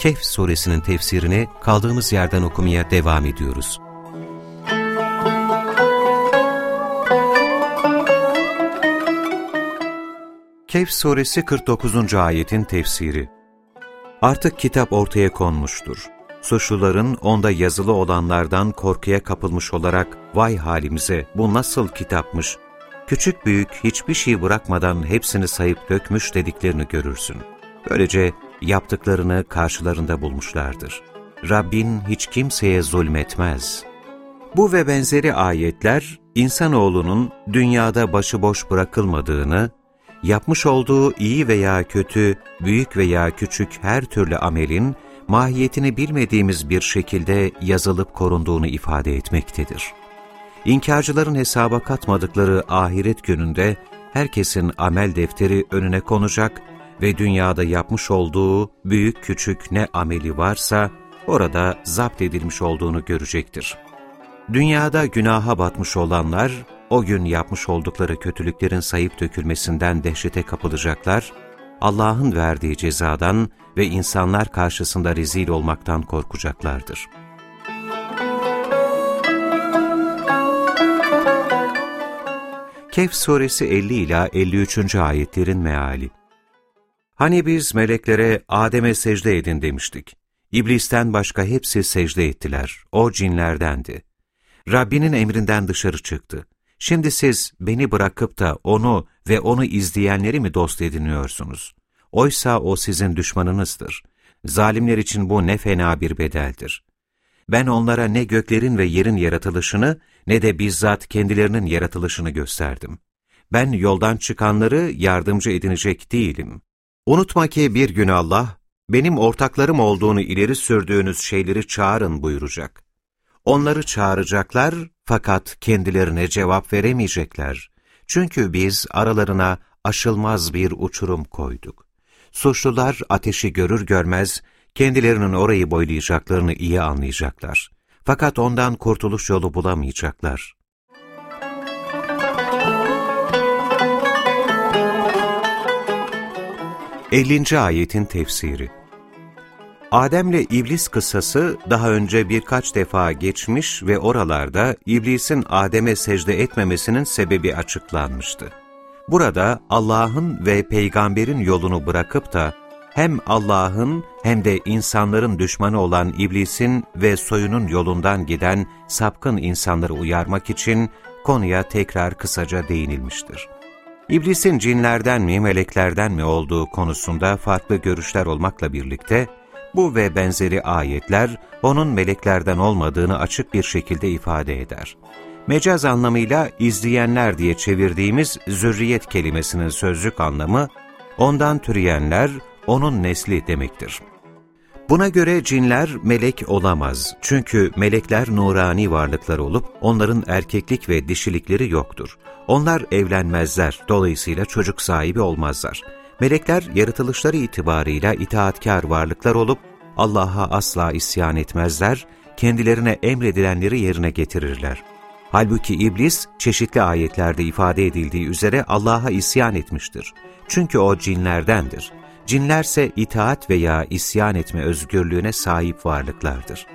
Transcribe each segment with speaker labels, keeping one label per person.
Speaker 1: Kehf suresinin tefsirini kaldığımız yerden okumaya devam ediyoruz. Kehf suresi 49. ayetin tefsiri Artık kitap ortaya konmuştur. Suçluların onda yazılı olanlardan korkuya kapılmış olarak vay halimize bu nasıl kitapmış, küçük büyük hiçbir şey bırakmadan hepsini sayıp dökmüş dediklerini görürsün. Böylece yaptıklarını karşılarında bulmuşlardır. Rabbin hiç kimseye zulmetmez. Bu ve benzeri ayetler, insanoğlunun dünyada başıboş bırakılmadığını, yapmış olduğu iyi veya kötü, büyük veya küçük her türlü amelin, mahiyetini bilmediğimiz bir şekilde yazılıp korunduğunu ifade etmektedir. İnkarcıların hesaba katmadıkları ahiret gününde herkesin amel defteri önüne konacak ve dünyada yapmış olduğu büyük küçük ne ameli varsa orada zapt edilmiş olduğunu görecektir. Dünyada günaha batmış olanlar o gün yapmış oldukları kötülüklerin sayıp dökülmesinden dehşete kapılacaklar, Allah'ın verdiği cezadan ve insanlar karşısında rezil olmaktan korkacaklardır. Kehf suresi 50 ila 53. ayetlerin meali. Hani biz meleklere Adem'e secde edin demiştik. İblisten başka hepsi secde ettiler. O cinlerdendi. Rabbinin emrinden dışarı çıktı. Şimdi siz beni bırakıp da onu ve onu izleyenleri mi dost ediniyorsunuz? Oysa o sizin düşmanınızdır. Zalimler için bu ne fena bir bedeldir. Ben onlara ne göklerin ve yerin yaratılışını ne de bizzat kendilerinin yaratılışını gösterdim. Ben yoldan çıkanları yardımcı edinecek değilim. Unutma ki bir gün Allah, benim ortaklarım olduğunu ileri sürdüğünüz şeyleri çağırın buyuracak. Onları çağıracaklar fakat kendilerine cevap veremeyecekler. Çünkü biz aralarına aşılmaz bir uçurum koyduk. Suçlular ateşi görür görmez kendilerinin orayı boylayacaklarını iyi anlayacaklar. Fakat ondan kurtuluş yolu bulamayacaklar. Ellinci ayetin tefsiri Adem'le iblis kıssası daha önce birkaç defa geçmiş ve oralarda iblisin Adem'e secde etmemesinin sebebi açıklanmıştı. Burada Allah'ın ve peygamberin yolunu bırakıp da hem Allah'ın hem de insanların düşmanı olan iblisin ve soyunun yolundan giden sapkın insanları uyarmak için konuya tekrar kısaca değinilmiştir. İblisin cinlerden mi, meleklerden mi olduğu konusunda farklı görüşler olmakla birlikte, bu ve benzeri ayetler onun meleklerden olmadığını açık bir şekilde ifade eder. Mecaz anlamıyla izleyenler diye çevirdiğimiz zürriyet kelimesinin sözlük anlamı, ondan türeyenler, onun nesli demektir. Buna göre cinler melek olamaz. Çünkü melekler nurani varlıklar olup onların erkeklik ve dişilikleri yoktur. Onlar evlenmezler, dolayısıyla çocuk sahibi olmazlar. Melekler yaratılışları itibarıyla itaatkar varlıklar olup Allah'a asla isyan etmezler, kendilerine emredilenleri yerine getirirler. Halbuki iblis çeşitli ayetlerde ifade edildiği üzere Allah'a isyan etmiştir. Çünkü o cinlerdendir. Cinlerse itaat veya isyan etme özgürlüğüne sahip varlıklardır.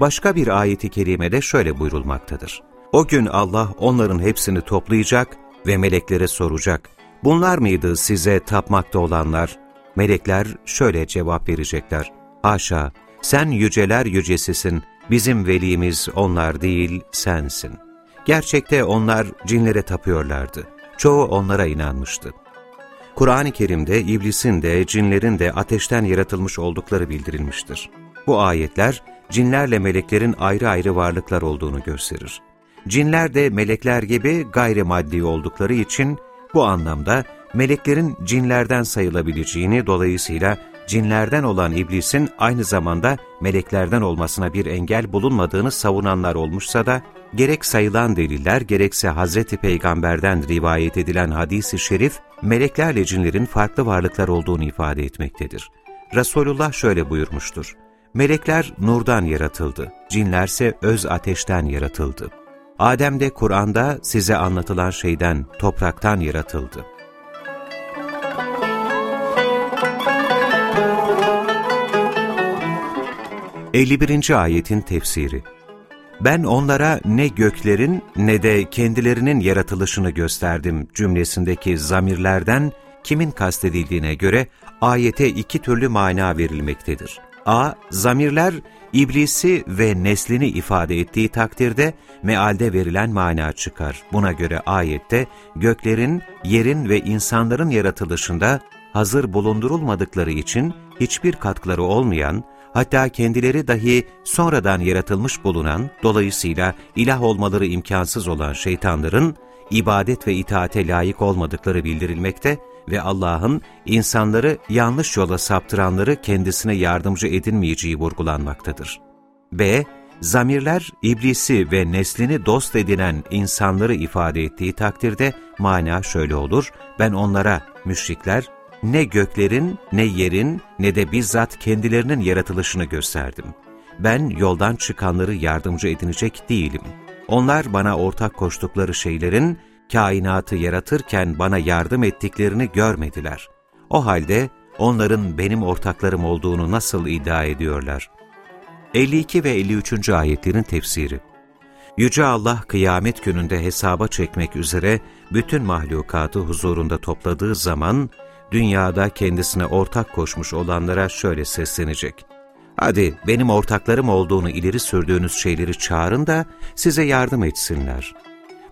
Speaker 1: Başka bir ayeti kerimede şöyle buyurulmaktadır. O gün Allah onların hepsini toplayacak ve meleklere soracak. Bunlar mıydı size tapmakta olanlar? Melekler şöyle cevap verecekler. Haşa, sen yüceler yücesisin, bizim velimiz onlar değil, sensin. Gerçekte onlar cinlere tapıyorlardı. Çoğu onlara inanmıştı. Kur'an-ı Kerim'de iblisin de cinlerin de ateşten yaratılmış oldukları bildirilmiştir. Bu ayetler cinlerle meleklerin ayrı ayrı varlıklar olduğunu gösterir. Cinler de melekler gibi gayrimaddi oldukları için bu anlamda meleklerin cinlerden sayılabileceğini dolayısıyla cinlerden olan iblisin aynı zamanda meleklerden olmasına bir engel bulunmadığını savunanlar olmuşsa da, gerek sayılan deliller gerekse Hz. Peygamber'den rivayet edilen hadis-i şerif, meleklerle cinlerin farklı varlıklar olduğunu ifade etmektedir. Resulullah şöyle buyurmuştur, Melekler nurdan yaratıldı, cinlerse öz ateşten yaratıldı. Adem de Kur'an'da size anlatılan şeyden, topraktan yaratıldı. 51. ayetin tefsiri Ben onlara ne göklerin ne de kendilerinin yaratılışını gösterdim cümlesindeki zamirlerden kimin kastedildiğine göre ayete iki türlü mana verilmektedir. A. Zamirler iblisi ve neslini ifade ettiği takdirde mealde verilen mana çıkar. Buna göre ayette göklerin, yerin ve insanların yaratılışında hazır bulundurulmadıkları için hiçbir katkıları olmayan, hatta kendileri dahi sonradan yaratılmış bulunan, dolayısıyla ilah olmaları imkansız olan şeytanların, ibadet ve itaate layık olmadıkları bildirilmekte ve Allah'ın insanları yanlış yola saptıranları kendisine yardımcı edinmeyeceği vurgulanmaktadır. B. Zamirler, iblisi ve neslini dost edinen insanları ifade ettiği takdirde mana şöyle olur, ben onlara, müşrikler, ne göklerin, ne yerin, ne de bizzat kendilerinin yaratılışını gösterdim. Ben yoldan çıkanları yardımcı edinecek değilim. Onlar bana ortak koştukları şeylerin, kainatı yaratırken bana yardım ettiklerini görmediler. O halde onların benim ortaklarım olduğunu nasıl iddia ediyorlar? 52 ve 53. ayetlerin tefsiri Yüce Allah kıyamet gününde hesaba çekmek üzere bütün mahlukatı huzurunda topladığı zaman, dünyada kendisine ortak koşmuş olanlara şöyle seslenecek. Hadi benim ortaklarım olduğunu ileri sürdüğünüz şeyleri çağırın da size yardım etsinler.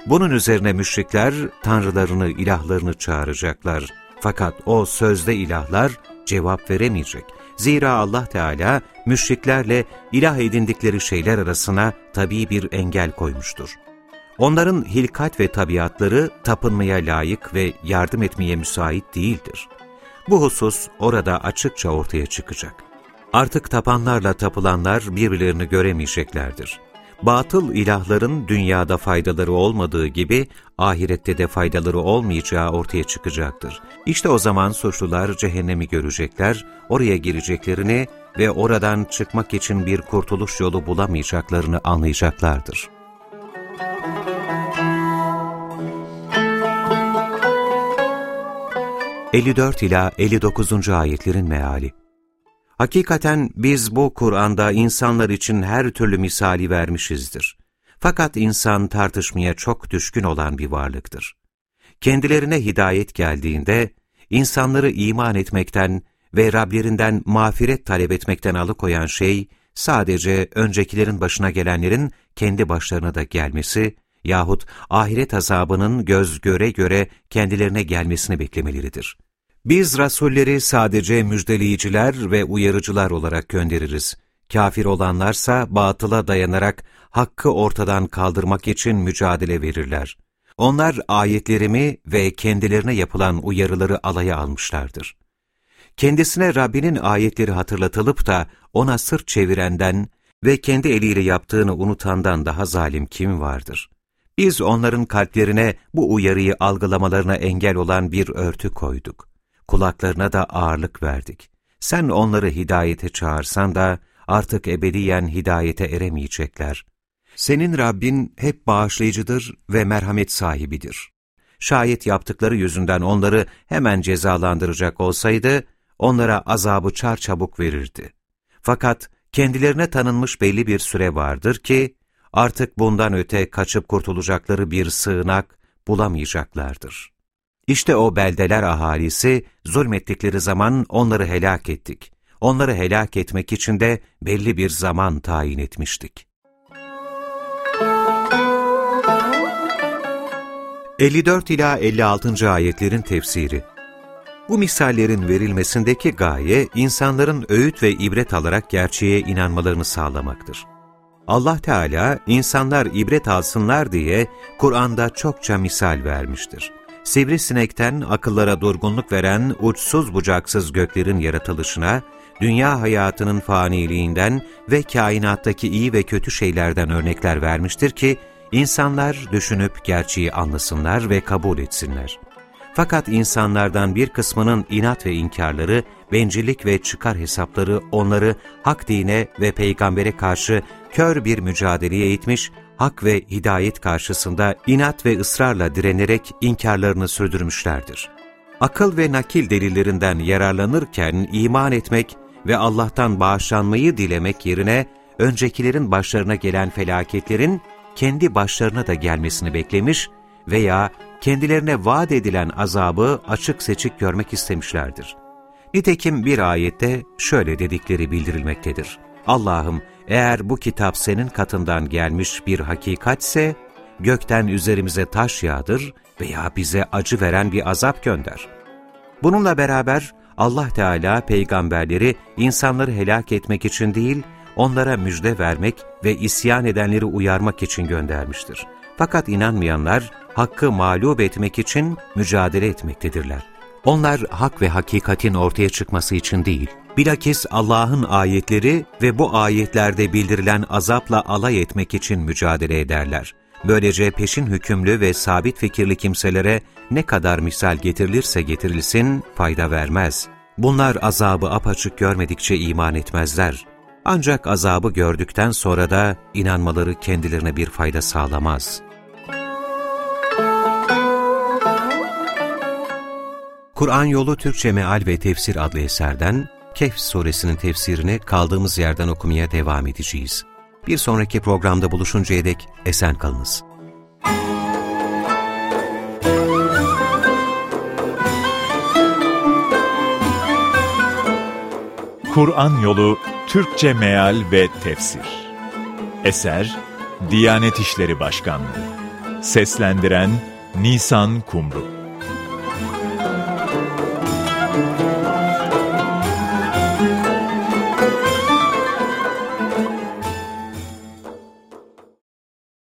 Speaker 1: Bunun üzerine müşrikler tanrılarını, ilahlarını çağıracaklar. Fakat o sözde ilahlar cevap veremeyecek. Zira Allah Teala müşriklerle ilah edindikleri şeyler arasına tabii bir engel koymuştur. Onların hilkat ve tabiatları tapınmaya layık ve yardım etmeye müsait değildir. Bu husus orada açıkça ortaya çıkacak. Artık tapanlarla tapılanlar birbirlerini göremeyeceklerdir. Batıl ilahların dünyada faydaları olmadığı gibi ahirette de faydaları olmayacağı ortaya çıkacaktır. İşte o zaman suçlular cehennemi görecekler, oraya gireceklerini ve oradan çıkmak için bir kurtuluş yolu bulamayacaklarını anlayacaklardır. 54 ila 59. ayetlerin meali. Hakikaten biz bu Kur'an'da insanlar için her türlü misali vermişizdir. Fakat insan tartışmaya çok düşkün olan bir varlıktır. Kendilerine hidayet geldiğinde, insanları iman etmekten ve Rablerinden mağfiret talep etmekten alıkoyan şey, sadece öncekilerin başına gelenlerin kendi başlarına da gelmesi yahut ahiret azabının göz göre göre kendilerine gelmesini beklemeleridir. Biz rasulleri sadece müjdeleyiciler ve uyarıcılar olarak göndeririz. Kafir olanlarsa batıla dayanarak hakkı ortadan kaldırmak için mücadele verirler. Onlar ayetlerimi ve kendilerine yapılan uyarıları alaya almışlardır. Kendisine Rabbinin ayetleri hatırlatılıp da ona sırt çevirenden ve kendi eliyle yaptığını unutandan daha zalim kim vardır? Biz onların kalplerine bu uyarıyı algılamalarına engel olan bir örtü koyduk kulaklarına da ağırlık verdik. Sen onları hidayete çağırsan da artık ebediyen hidayete eremeyecekler. Senin Rabbin hep bağışlayıcıdır ve merhamet sahibidir. Şayet yaptıkları yüzünden onları hemen cezalandıracak olsaydı, onlara azabı çarçabuk verirdi. Fakat kendilerine tanınmış belli bir süre vardır ki, artık bundan öte kaçıp kurtulacakları bir sığınak bulamayacaklardır. İşte o beldeler ahalisi zulmettikleri zaman onları helak ettik. Onları helak etmek için de belli bir zaman tayin etmiştik. 54 ila 56. ayetlerin tefsiri Bu misallerin verilmesindeki gaye, insanların öğüt ve ibret alarak gerçeğe inanmalarını sağlamaktır. Allah Teala, insanlar ibret alsınlar diye Kur'an'da çokça misal vermiştir Sivrisinekten akıllara durgunluk veren uçsuz bucaksız göklerin yaratılışına, dünya hayatının faniliğinden ve kainattaki iyi ve kötü şeylerden örnekler vermiştir ki, insanlar düşünüp gerçeği anlasınlar ve kabul etsinler. Fakat insanlardan bir kısmının inat ve inkarları, bencillik ve çıkar hesapları onları hak dine ve peygambere karşı kör bir mücadeleye itmiş, hak ve hidayet karşısında inat ve ısrarla direnerek inkarlarını sürdürmüşlerdir. Akıl ve nakil delillerinden yararlanırken iman etmek ve Allah'tan bağışlanmayı dilemek yerine öncekilerin başlarına gelen felaketlerin kendi başlarına da gelmesini beklemiş veya kendilerine vaat edilen azabı açık seçik görmek istemişlerdir. Nitekim bir ayette şöyle dedikleri bildirilmektedir. Allah'ım eğer bu kitap senin katından gelmiş bir hakikatse, gökten üzerimize taş yağdır veya bize acı veren bir azap gönder. Bununla beraber Allah Teala peygamberleri insanları helak etmek için değil, onlara müjde vermek ve isyan edenleri uyarmak için göndermiştir. Fakat inanmayanlar hakkı mağlup etmek için mücadele etmektedirler. Onlar hak ve hakikatin ortaya çıkması için değil, bilakis Allah'ın ayetleri ve bu ayetlerde bildirilen azapla alay etmek için mücadele ederler. Böylece peşin hükümlü ve sabit fikirli kimselere ne kadar misal getirilirse getirilsin fayda vermez. Bunlar azabı apaçık görmedikçe iman etmezler. Ancak azabı gördükten sonra da inanmaları kendilerine bir fayda sağlamaz. Kur'an Yolu Türkçe Meal ve Tefsir adlı eserden Kehf suresinin tefsirini kaldığımız yerden okumaya devam edeceğiz. Bir sonraki programda buluşuncaya dek esen kalınız.
Speaker 2: Kur'an Yolu Türkçe Meal ve Tefsir Eser Diyanet İşleri Başkanlığı Seslendiren Nisan Kumru